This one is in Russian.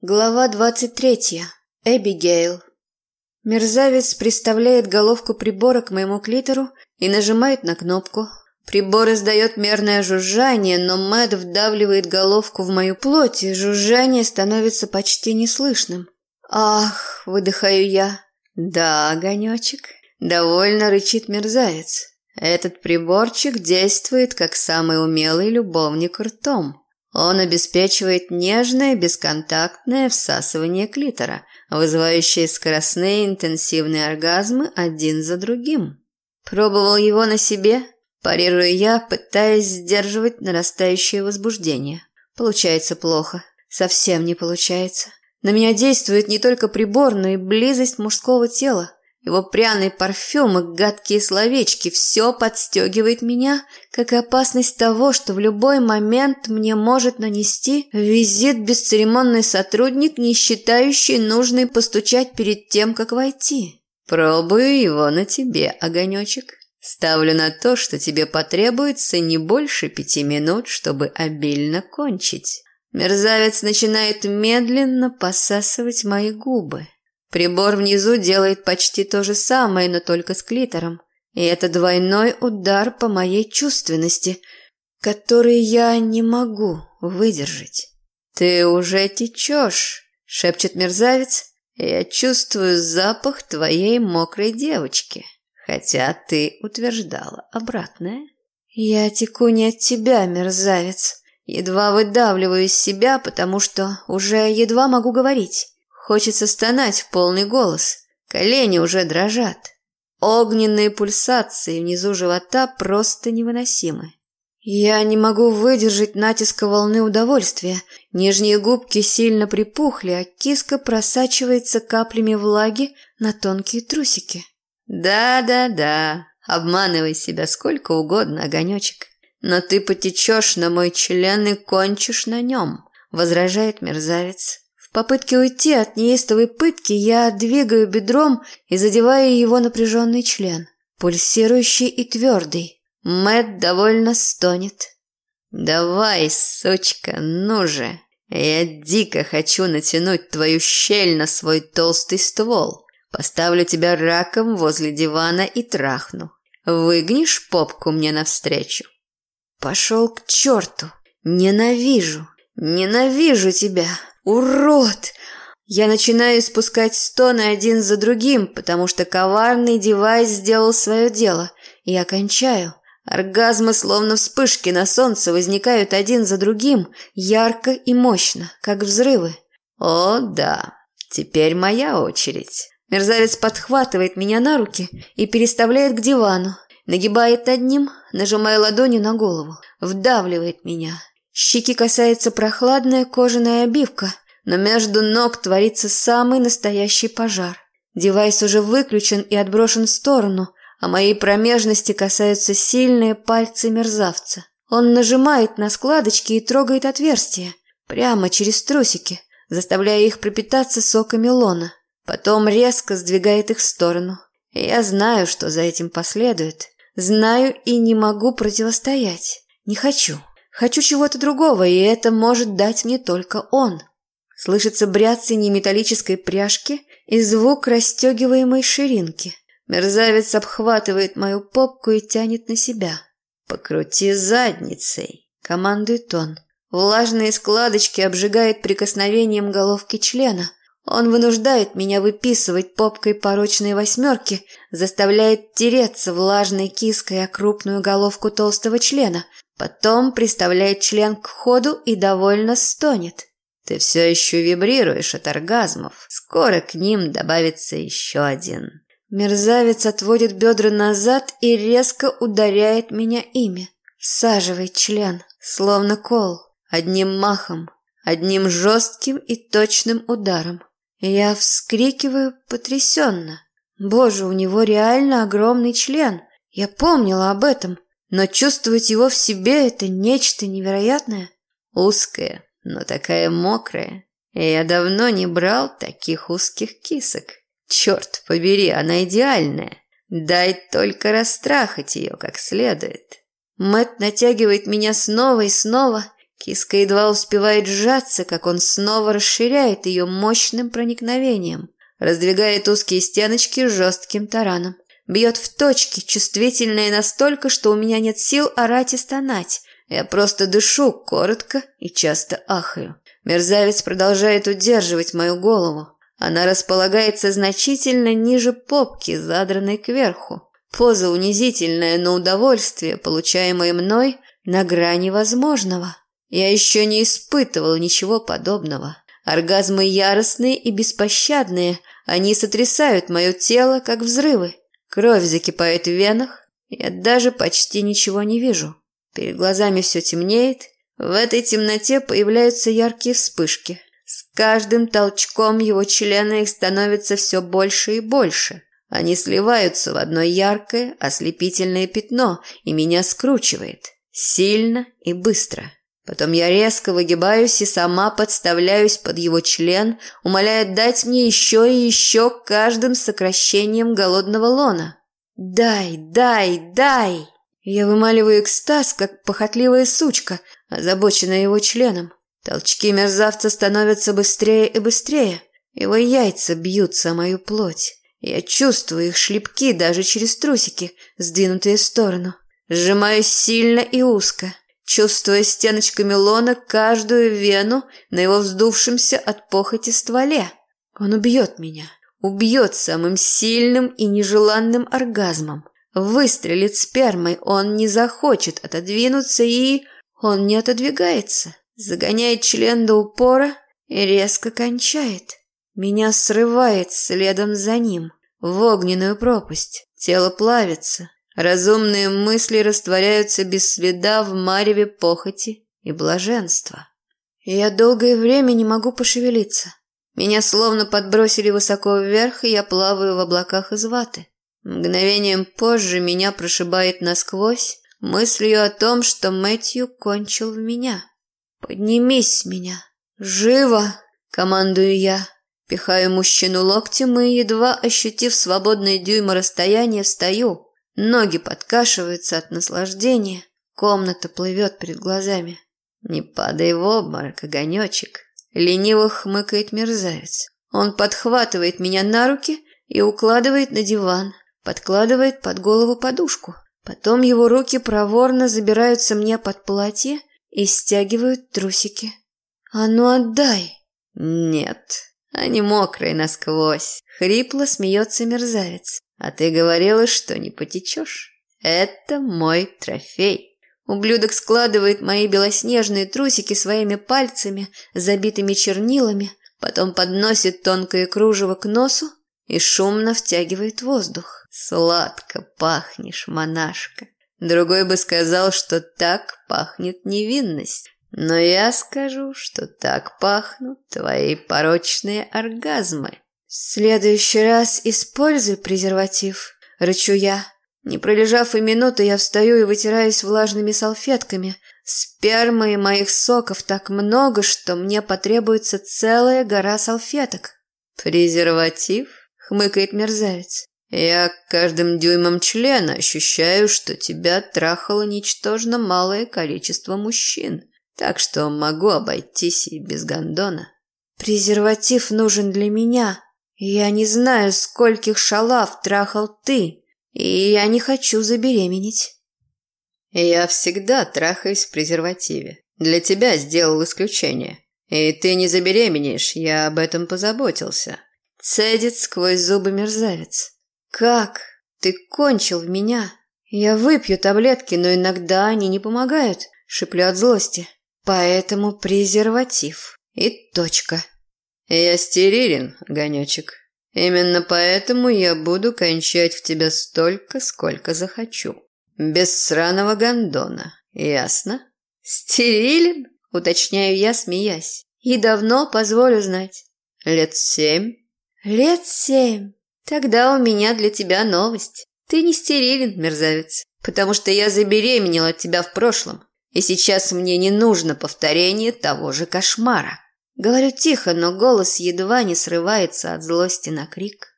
Глава двадцать третья. Эбигейл. Мерзавец приставляет головку прибора к моему клитору и нажимает на кнопку. Прибор издает мерное жужжание, но Мэт вдавливает головку в мою плоть, и жужжание становится почти неслышным. «Ах!» – выдыхаю я. «Да, огонечек!» – довольно рычит мерзавец. «Этот приборчик действует как самый умелый любовник ртом». Он обеспечивает нежное бесконтактное всасывание клитора, вызывающее скоростные интенсивные оргазмы один за другим. Пробовал его на себе, парирую я, пытаясь сдерживать нарастающее возбуждение. Получается плохо. Совсем не получается. На меня действует не только прибор, но и близость мужского тела. Его пряный парфюм и гадкие словечки – все подстегивает меня, как и опасность того, что в любой момент мне может нанести визит бесцеремонный сотрудник, не считающий нужной постучать перед тем, как войти. Пробую его на тебе, огонечек. Ставлю на то, что тебе потребуется не больше пяти минут, чтобы обильно кончить. Мерзавец начинает медленно посасывать мои губы. Прибор внизу делает почти то же самое, но только с клитором. И это двойной удар по моей чувственности, который я не могу выдержать. «Ты уже течешь», — шепчет мерзавец. «Я чувствую запах твоей мокрой девочки, хотя ты утверждала обратное». «Я теку не от тебя, мерзавец. Едва выдавливаю из себя, потому что уже едва могу говорить. Хочется стонать в полный голос. Колени уже дрожат. Огненные пульсации внизу живота просто невыносимы. Я не могу выдержать натиска волны удовольствия. Нижние губки сильно припухли, а киска просачивается каплями влаги на тонкие трусики. Да-да-да, обманывай себя сколько угодно, огонечек. Но ты потечешь на мой член и кончишь на нем, возражает мерзавец. Попытке уйти от неистовой пытки я двигаю бедром и задеваю его напряженный член, пульсирующий и твердый. Мэт довольно стонет. «Давай, сучка, ну же! Я дико хочу натянуть твою щель на свой толстый ствол. Поставлю тебя раком возле дивана и трахну. Выгнешь попку мне навстречу?» «Пошел к черту! Ненавижу! Ненавижу тебя!» «Урод!» Я начинаю испускать стоны один за другим, потому что коварный девайс сделал свое дело. Я кончаю. Оргазмы, словно вспышки на солнце, возникают один за другим, ярко и мощно, как взрывы. «О, да, теперь моя очередь». Мерзавец подхватывает меня на руки и переставляет к дивану, нагибает одним, нажимая ладонью на голову, вдавливает меня. Щеки касается прохладная кожаная обивка, но между ног творится самый настоящий пожар. Девайс уже выключен и отброшен в сторону, а моей промежности касаются сильные пальцы мерзавца. Он нажимает на складочки и трогает отверстия, прямо через трусики, заставляя их пропитаться соками лона. Потом резко сдвигает их в сторону. я знаю, что за этим последует. Знаю и не могу противостоять. Не хочу. Хочу чего-то другого, и это может дать мне только он. Слышится бряцание металлической пряжки и звук расстегиваемой ширинки. Мерзавец обхватывает мою попку и тянет на себя. «Покрути задницей», — командует он. Влажные складочки обжигает прикосновением головки члена. Он вынуждает меня выписывать попкой порочные восьмерки, заставляет тереться влажной киской о крупную головку толстого члена — Потом приставляет член к ходу и довольно стонет. Ты все еще вибрируешь от оргазмов. Скоро к ним добавится еще один. Мерзавец отводит бедра назад и резко ударяет меня ими. Всаживает член, словно кол, одним махом, одним жестким и точным ударом. Я вскрикиваю потрясенно. Боже, у него реально огромный член. Я помнила об этом. Но чувствовать его в себе – это нечто невероятное. Узкая, но такая мокрая. Я давно не брал таких узких кисок. Черт побери, она идеальная. Дай только растрахать ее как следует. Мэт натягивает меня снова и снова, Киска едва успевает сжаться, как он снова расширяет ее мощным проникновением, раздвигает узкие стеночки жестким тараном. Бьет в точки, чувствительные настолько, что у меня нет сил орать и стонать. Я просто дышу коротко и часто ахаю. Мерзавец продолжает удерживать мою голову. Она располагается значительно ниже попки, задранной кверху. Поза унизительная, но удовольствие, получаемое мной, на грани возможного. Я еще не испытывала ничего подобного. Оргазмы яростные и беспощадные, они сотрясают мое тело, как взрывы. Кровь закипает в венах, я даже почти ничего не вижу. Перед глазами все темнеет, в этой темноте появляются яркие вспышки. С каждым толчком его члена их становится все больше и больше. Они сливаются в одно яркое, ослепительное пятно, и меня скручивает. Сильно и быстро. Потом я резко выгибаюсь и сама подставляюсь под его член, умоляя дать мне еще и еще каждым сокращением голодного лона. «Дай, дай, дай!» Я вымаливаю экстаз, как похотливая сучка, озабоченная его членом. Толчки мерзавца становятся быстрее и быстрее. Его яйца бьются о мою плоть. Я чувствую их шлепки даже через трусики, сдвинутые в сторону. Сжимаюсь сильно и узко, чувствуя стеночками лона каждую вену на его вздувшемся от похоти стволе. Он убьет меня, убьет самым сильным и нежеланным оргазмом. Выстрелит спермой, он не захочет отодвинуться и... Он не отодвигается, загоняет член до упора и резко кончает. Меня срывает следом за ним в огненную пропасть. Тело плавится, Разумные мысли растворяются без следа в мареве похоти и блаженства. Я долгое время не могу пошевелиться. Меня словно подбросили высоко вверх, и я плаваю в облаках из ваты. Мгновением позже меня прошибает насквозь мыслью о том, что Мэтью кончил в меня. «Поднимись с меня! Живо!» – командую я. Пихаю мужчину локтем и, едва ощутив свободное дюйма расстояние, встаю – Ноги подкашиваются от наслаждения. Комната плывет перед глазами. «Не падай в обморок, огонечек!» Лениво хмыкает мерзавец. Он подхватывает меня на руки и укладывает на диван, подкладывает под голову подушку. Потом его руки проворно забираются мне под платье и стягивают трусики. «А ну отдай!» «Нет, они мокрые насквозь!» Хрипло смеется мерзавец. А ты говорила, что не потечешь. Это мой трофей. Ублюдок складывает мои белоснежные трусики своими пальцами, забитыми чернилами, потом подносит тонкое кружево к носу и шумно втягивает воздух. Сладко пахнешь, монашка. Другой бы сказал, что так пахнет невинность. Но я скажу, что так пахнут твои порочные оргазмы. «В следующий раз используй презерватив», – рычу я. Не пролежав и минуты, я встаю и вытираюсь влажными салфетками. Спермы и моих соков так много, что мне потребуется целая гора салфеток. «Презерватив?» – хмыкает мерзавец. «Я каждым дюймом члена ощущаю, что тебя трахало ничтожно малое количество мужчин, так что могу обойтись и без гондона». «Презерватив нужен для меня», «Я не знаю, скольких шалав трахал ты, и я не хочу забеременеть». «Я всегда трахаюсь в презервативе. Для тебя сделал исключение. И ты не забеременеешь, я об этом позаботился». Цедит сквозь зубы мерзавец. «Как? Ты кончил в меня. Я выпью таблетки, но иногда они не помогают», – шиплю от злости. «Поэтому презерватив. И точка». «Я стерилен, огонечек. Именно поэтому я буду кончать в тебя столько, сколько захочу. Без сраного гондона. Ясно?» «Стерилен?» – уточняю я, смеясь. «И давно, позволю знать». «Лет семь». «Лет семь. Тогда у меня для тебя новость. Ты не стерилен, мерзавец, потому что я забеременел от тебя в прошлом, и сейчас мне не нужно повторение того же кошмара». Говорю тихо, но голос едва не срывается от злости на крик.